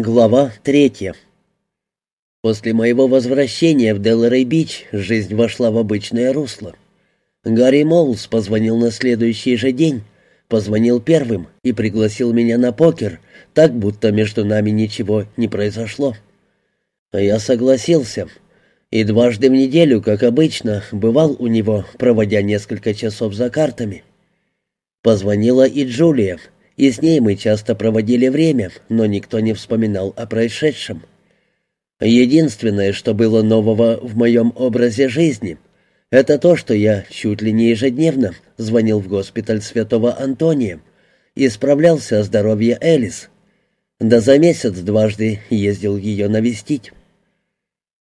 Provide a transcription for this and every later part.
Глава третья. После моего возвращения в Делрей-Бич жизнь вошла в обычное русло. Гарри Моулс позвонил на следующий же день, позвонил первым и пригласил меня на покер, так будто между нами ничего не произошло. Я согласился, и дважды в неделю, как обычно, бывал у него, проводя несколько часов за картами. Позвонила и Джулия, и с ней мы часто проводили время, но никто не вспоминал о происшедшем. Единственное, что было нового в моем образе жизни, это то, что я чуть ли не ежедневно звонил в госпиталь Святого Антония и справлялся о здоровье Элис. Да за месяц дважды ездил ее навестить.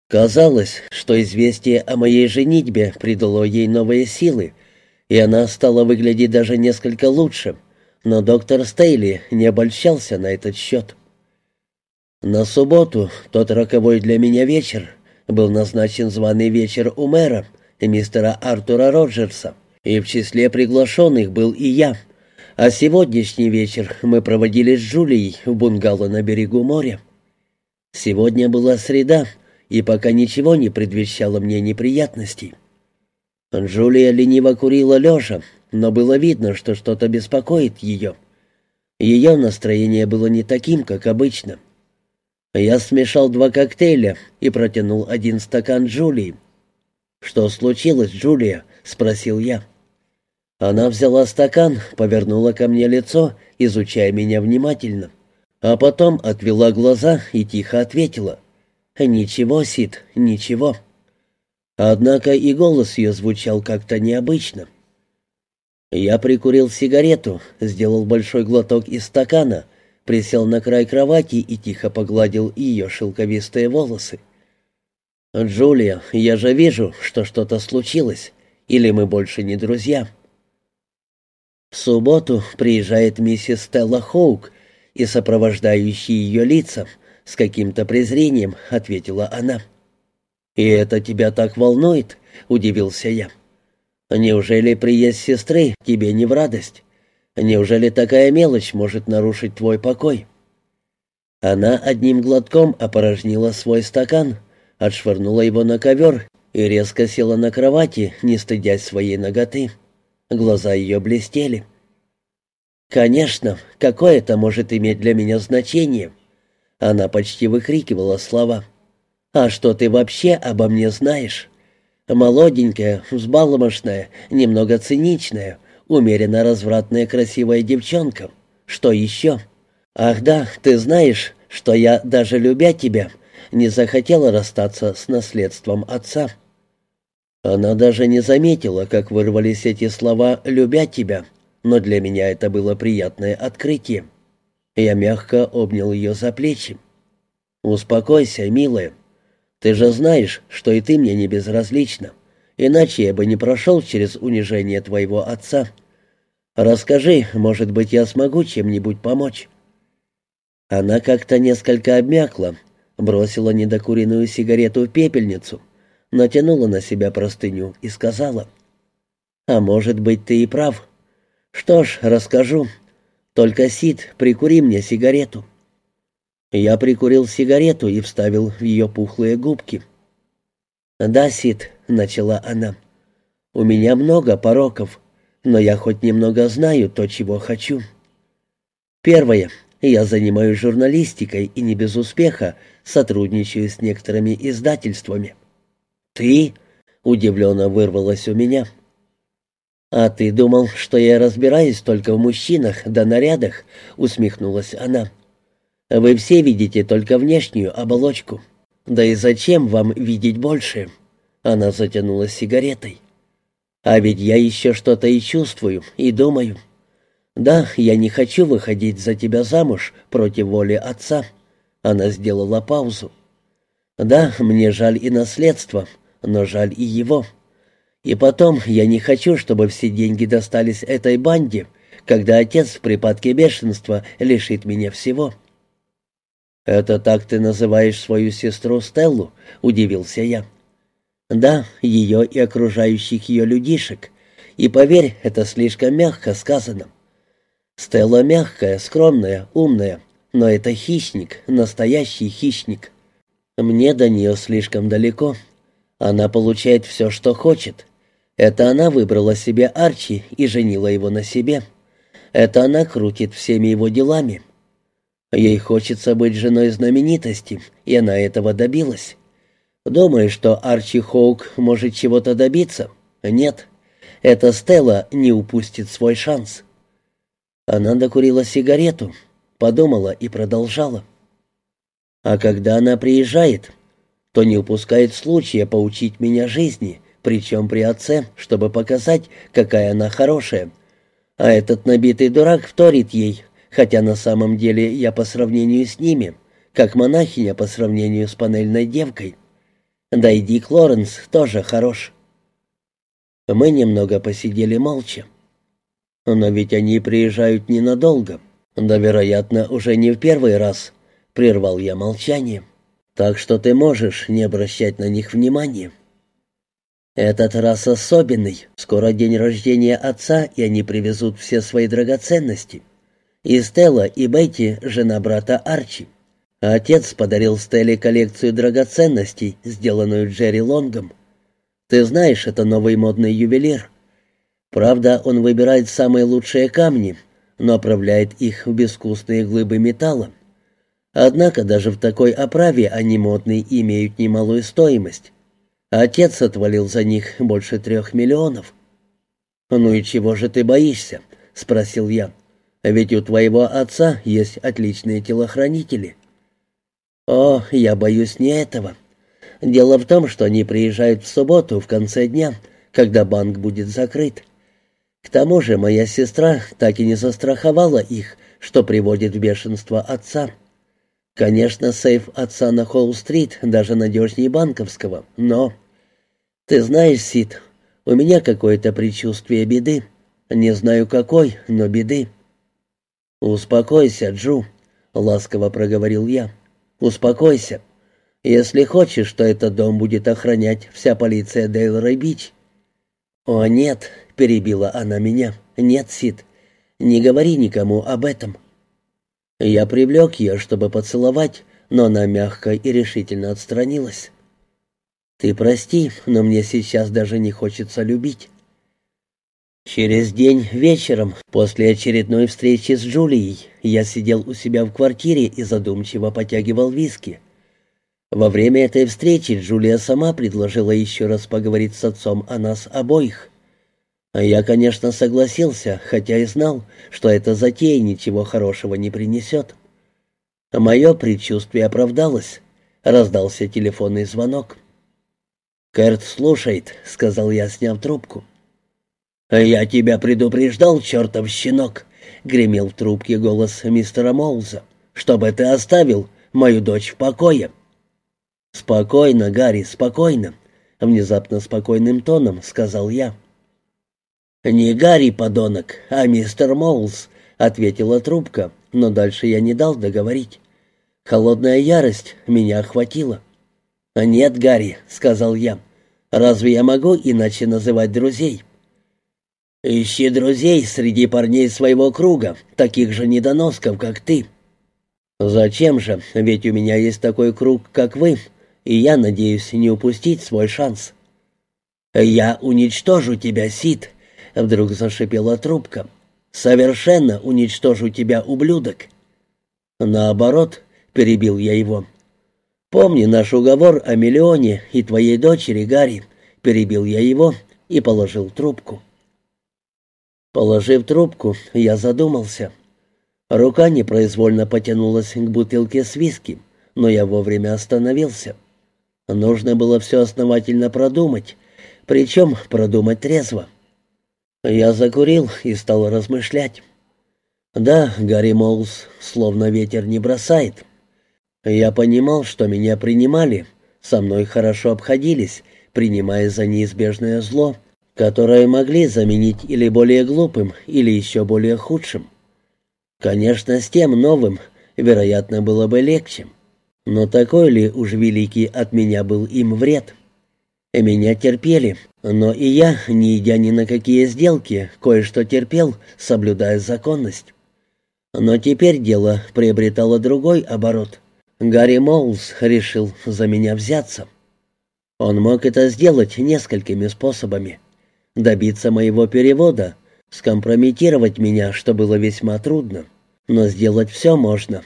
Казалось, что известие о моей женитьбе придало ей новые силы, и она стала выглядеть даже несколько лучше, но доктор Стейли не обольщался на этот счет. На субботу, тот роковой для меня вечер, был назначен званый вечер у мэра, мистера Артура Роджерса, и в числе приглашенных был и я. А сегодняшний вечер мы проводили с Джулией в бунгало на берегу моря. Сегодня была среда, и пока ничего не предвещало мне неприятностей. Джулия лениво курила лежа, но было видно, что что-то беспокоит ее. Ее настроение было не таким, как обычно. Я смешал два коктейля и протянул один стакан Джулии. «Что случилось, Джулия?» — спросил я. Она взяла стакан, повернула ко мне лицо, изучая меня внимательно, а потом отвела глаза и тихо ответила. «Ничего, Сид, ничего». Однако и голос ее звучал как-то необычно. Я прикурил сигарету, сделал большой глоток из стакана, присел на край кровати и тихо погладил ее шелковистые волосы. «Джулия, я же вижу, что что-то случилось, или мы больше не друзья». В субботу приезжает миссис Стелла Хоук, и сопровождающие ее лица с каким-то презрением ответила она. «И это тебя так волнует?» — удивился я. Неужели приезд сестры тебе не в радость? Неужели такая мелочь может нарушить твой покой?» Она одним глотком опорожнила свой стакан, отшвырнула его на ковер и резко села на кровати, не стыдясь своей ноготы. Глаза ее блестели. «Конечно, какое это может иметь для меня значение?» Она почти выкрикивала слова. «А что ты вообще обо мне знаешь?» Молоденькая, взбаломошная, немного циничная, умеренно развратная красивая девчонка. Что еще? Ах да, ты знаешь, что я, даже любя тебя, не захотела расстаться с наследством отца. Она даже не заметила, как вырвались эти слова «любя тебя», но для меня это было приятное открытие. Я мягко обнял ее за плечи. «Успокойся, милая. Ты же знаешь, что и ты мне не безразлична. Иначе я бы не прошел через унижение твоего отца. Расскажи, может быть, я смогу чем-нибудь помочь». Она как-то несколько обмякла, бросила недокуренную сигарету в пепельницу, натянула на себя простыню и сказала, «А может быть, ты и прав. Что ж, расскажу. Только, Сид, прикури мне сигарету». Я прикурил сигарету и вставил в ее пухлые губки. «Да, Сид», — начала она, — «у меня много пороков, но я хоть немного знаю то, чего хочу. Первое. Я занимаюсь журналистикой и не без успеха сотрудничаю с некоторыми издательствами». «Ты?» — удивленно вырвалось у меня. «А ты думал, что я разбираюсь только в мужчинах да нарядах?» — усмехнулась она. Вы все видите только внешнюю оболочку. Да и зачем вам видеть больше?» Она затянулась сигаретой. «А ведь я еще что-то и чувствую, и думаю. Да, я не хочу выходить за тебя замуж против воли отца». Она сделала паузу. «Да, мне жаль и наследство, но жаль и его. И потом, я не хочу, чтобы все деньги достались этой банде, когда отец в припадке бешенства лишит меня всего». «Это так ты называешь свою сестру Стеллу?» — удивился я. «Да, ее и окружающих ее людишек. И поверь, это слишком мягко сказано. Стелла мягкая, скромная, умная, но это хищник, настоящий хищник. Мне до нее слишком далеко. Она получает все, что хочет. Это она выбрала себе Арчи и женила его на себе. Это она крутит всеми его делами. Ей хочется быть женой знаменитости, и она этого добилась. Думаешь, что Арчи Хоук может чего-то добиться? Нет. Эта Стелла не упустит свой шанс. Она докурила сигарету, подумала и продолжала. А когда она приезжает, то не упускает случая поучить меня жизни, причем при отце, чтобы показать, какая она хорошая. А этот набитый дурак вторит ей, хотя на самом деле я по сравнению с ними, как монахиня по сравнению с панельной девкой. Да и Дик Лоренс тоже хорош. Мы немного посидели молча. Но ведь они приезжают ненадолго. Да, вероятно, уже не в первый раз. Прервал я молчание. Так что ты можешь не обращать на них внимания. Этот раз особенный. Скоро день рождения отца, и они привезут все свои драгоценности. И Стелла, и Бетти, жена брата Арчи. Отец подарил Стелле коллекцию драгоценностей, сделанную Джерри Лонгом. Ты знаешь, это новый модный ювелир. Правда, он выбирает самые лучшие камни, но оправляет их в безвкусные глыбы металла. Однако даже в такой оправе они модные имеют немалую стоимость. Отец отвалил за них больше трех миллионов. «Ну и чего же ты боишься?» — спросил я. «Ведь у твоего отца есть отличные телохранители». «О, я боюсь не этого. Дело в том, что они приезжают в субботу в конце дня, когда банк будет закрыт. К тому же моя сестра так и не застраховала их, что приводит в бешенство отца. Конечно, сейф отца на Холл-стрит даже надежнее банковского, но... Ты знаешь, Сид, у меня какое-то предчувствие беды. Не знаю какой, но беды». «Успокойся, Джу», — ласково проговорил я. Успокойся. Если хочешь, что этот дом будет охранять вся полиция Дейлрой-Бич». «О, нет», — перебила она меня. «Нет, Сид, не говори никому об этом». Я привлек ее, чтобы поцеловать, но она мягко и решительно отстранилась. «Ты прости, но мне сейчас даже не хочется любить». Через день вечером, после очередной встречи с Джулией, я сидел у себя в квартире и задумчиво потягивал виски. Во время этой встречи Джулия сама предложила еще раз поговорить с отцом о нас обоих. Я, конечно, согласился, хотя и знал, что эта затея ничего хорошего не принесет. Мое предчувствие оправдалось. Раздался телефонный звонок. «Кэрт слушает», — сказал я, сняв трубку. «Я тебя предупреждал, чертов щенок!» — гремел в трубке голос мистера Моуза. «Чтобы ты оставил мою дочь в покое!» «Спокойно, Гарри, спокойно!» — внезапно спокойным тоном сказал я. «Не Гарри, подонок, а мистер Моулс», — ответила трубка, но дальше я не дал договорить. Холодная ярость меня охватила. «Нет, Гарри», — сказал я, — «разве я могу иначе называть друзей?» Ищи друзей среди парней своего круга, таких же недоносков, как ты. Зачем же? Ведь у меня есть такой круг, как вы, и я надеюсь не упустить свой шанс. Я уничтожу тебя, Сид, вдруг зашипела трубка. Совершенно уничтожу тебя, ублюдок. Наоборот, перебил я его. Помни наш уговор о миллионе и твоей дочери, Гарри, перебил я его и положил трубку. Положив трубку, я задумался. Рука непроизвольно потянулась к бутылке с виски, но я вовремя остановился. Нужно было все основательно продумать, причем продумать трезво. Я закурил и стал размышлять. Да, Гарри Молс словно ветер не бросает. Я понимал, что меня принимали, со мной хорошо обходились, принимая за неизбежное зло, которые могли заменить или более глупым, или еще более худшим. Конечно, с тем новым, вероятно, было бы легче. Но такой ли уж великий от меня был им вред? Меня терпели, но и я, не идя ни на какие сделки, кое-что терпел, соблюдая законность. Но теперь дело приобретало другой оборот. Гарри Моулс решил за меня взяться. Он мог это сделать несколькими способами. Добиться моего перевода, скомпрометировать меня, что было весьма трудно. Но сделать все можно.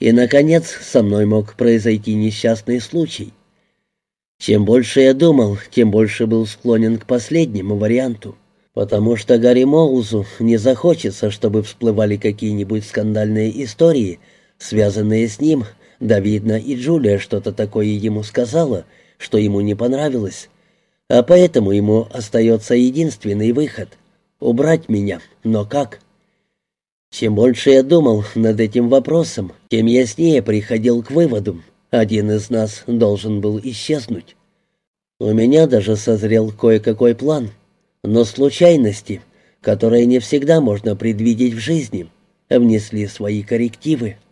И, наконец, со мной мог произойти несчастный случай. Чем больше я думал, тем больше был склонен к последнему варианту, потому что Гарри Моузу не захочется, чтобы всплывали какие-нибудь скандальные истории, связанные с ним, да видно, и Джулия что-то такое ему сказала, что ему не понравилось, а поэтому ему остается единственный выход — убрать меня, но как? Чем больше я думал над этим вопросом, тем яснее приходил к выводу, один из нас должен был исчезнуть. У меня даже созрел кое-какой план, но случайности, которые не всегда можно предвидеть в жизни, внесли свои коррективы —